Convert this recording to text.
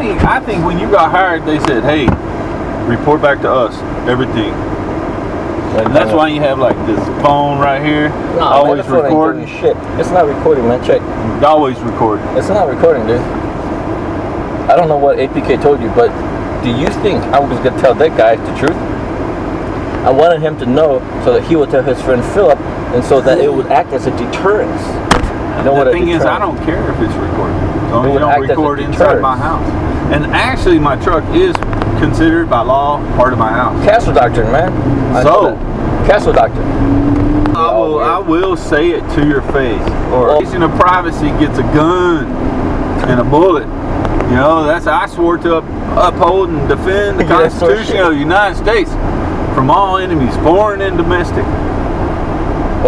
think I think when you got hired, they said, "Hey, report back to us everything." And that's why you have like this phone right here, No, always man, the phone ain't recording, shit. It's not recording, man. Check. always recording. It's not recording, dude. I don't know what APK told you, but do you think I was gonna tell that guy the truth? I wanted him to know so that he would tell his friend Philip, and so that it would act as a deterrence. You know the what thing is, I don't care if it's recorded. As long as you don't act as a record inside my house. And actually, my truck is considered by law part of my house. Castle doctrine, man. I So- Castle doctrine. I will, I will say it to your face. Or Well- invasion of privacy gets a gun and a bullet. You know, that's I swore to up, uphold and defend the. Constitution of the United States from all enemies, foreign and domestic.